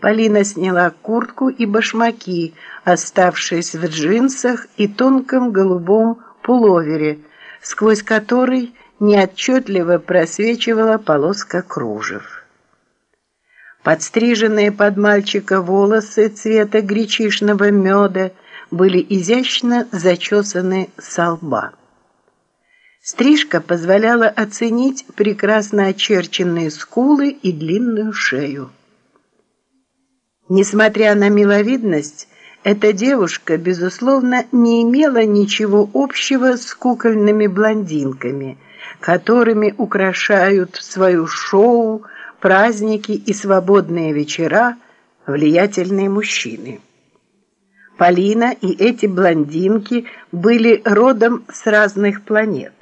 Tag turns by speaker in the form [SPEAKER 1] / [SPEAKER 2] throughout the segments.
[SPEAKER 1] Полина сняла куртку и башмаки, оставшись в джинсах и тонком голубом пуловере, сквозь который неотчетливо просвечивала полоска кружев. Подстриженные под мальчика волосы цвета гречишного меда были изящно зачесаны со лба. Стрижка позволяла оценить прекрасно очерченные скулы и длинную шею. Несмотря на миловидность, эта девушка, безусловно, не имела ничего общего с кукольными блондинками, которыми украшают свою шоу, праздники и свободные вечера влиятельные мужчины. Полина и эти блондинки были родом с разных планет.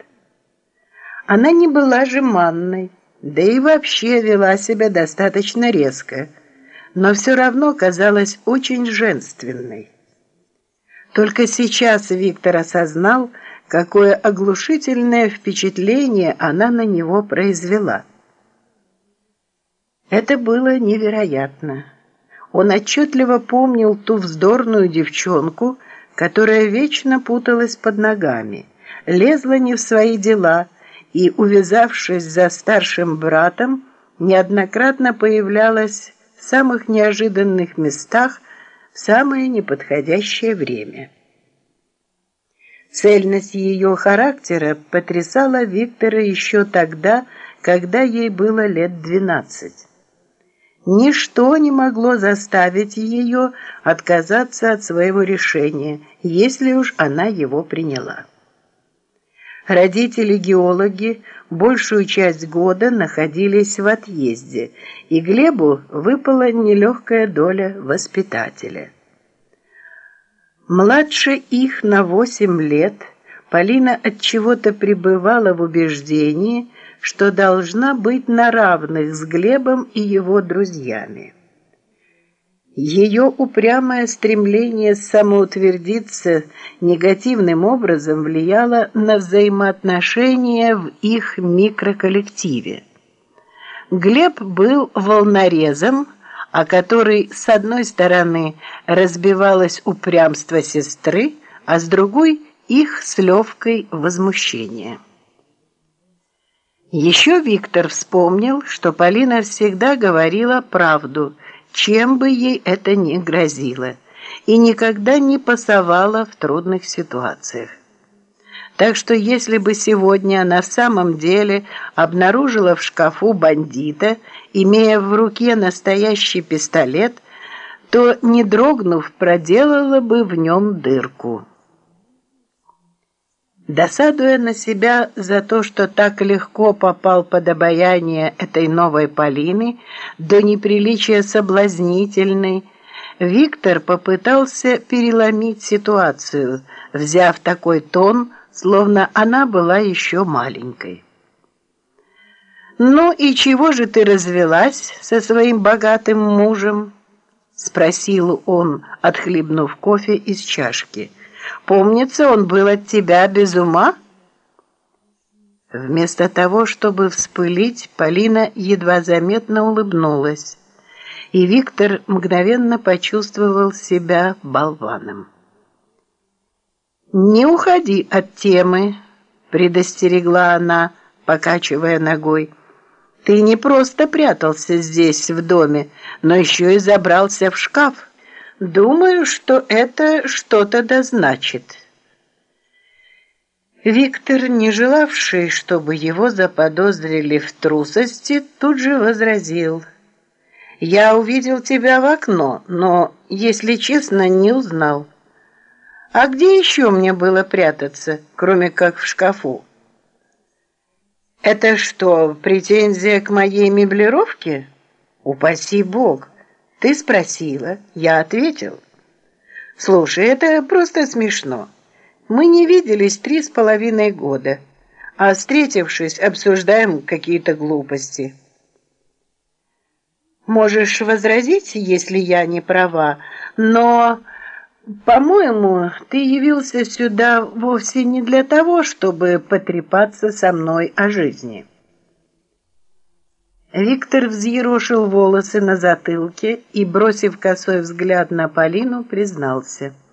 [SPEAKER 1] Она не была жеманной, да и вообще вела себя достаточно резко – но все равно казалась очень женственной. Только сейчас Виктор осознал, какое оглушительное впечатление она на него произвела. Это было невероятно. Он отчетливо помнил ту вздорную девчонку, которая вечно путалась под ногами, лезла не в свои дела и, увязавшись за старшим братом, неоднократно появлялась самых неожиданных местах в самое неподходящее время. Цельность ее характера потрясала Виктора еще тогда, когда ей было лет двенадцать. Ничто не могло заставить ее отказаться от своего решения, если уж она его приняла. Родители-геологи большую часть года находились в отъезде, и Глебу выпала нелегкая доля воспитателя. Младше их на восемь лет Полина от чего-то пребывала в убеждении, что должна быть на равных с Глебом и его друзьями. Ее упрямое стремление самоутвердиться негативным образом влияло на взаимоотношения в их микроколлективе. Глеб был волнорезом, о который с одной стороны разбивалось упрямство сестры, а с другой их с Левкой возмущение. Еще Виктор вспомнил, что Полина всегда говорила правду – чем бы ей это ни грозило, и никогда не пасовала в трудных ситуациях. Так что если бы сегодня она в самом деле обнаружила в шкафу бандита, имея в руке настоящий пистолет, то, не дрогнув, проделала бы в нем дырку. Досадуя на себя за то, что так легко попал под обаяние этой новой Полины, до неприличия соблазнительной, Виктор попытался переломить ситуацию, взяв такой тон, словно она была еще маленькой. «Ну и чего же ты развелась со своим богатым мужем?» — спросил он, отхлебнув кофе из чашки — Помнится, он был от тебя без ума?» Вместо того, чтобы вспылить, Полина едва заметно улыбнулась, и Виктор мгновенно почувствовал себя болваном. «Не уходи от темы», — предостерегла она, покачивая ногой. «Ты не просто прятался здесь, в доме, но еще и забрался в шкаф». Думаю, что это что-то дозначит. Виктор, не желавший, чтобы его заподозрили в трусости, тут же возразил. «Я увидел тебя в окно, но, если честно, не узнал. А где еще мне было прятаться, кроме как в шкафу?» «Это что, претензия к моей меблировке? Упаси Бог!» Ты спросила, я ответил. Слушай, это просто смешно. Мы не виделись три с половиной года, а встретившись, обсуждаем какие-то глупости. Можешь возразить, если я не права, но, по-моему, ты явился сюда вовсе не для того, чтобы потрепаться со мной о жизни. Виктор взъерошил волосы на затылке и, бросив косой взгляд на Полину, признался –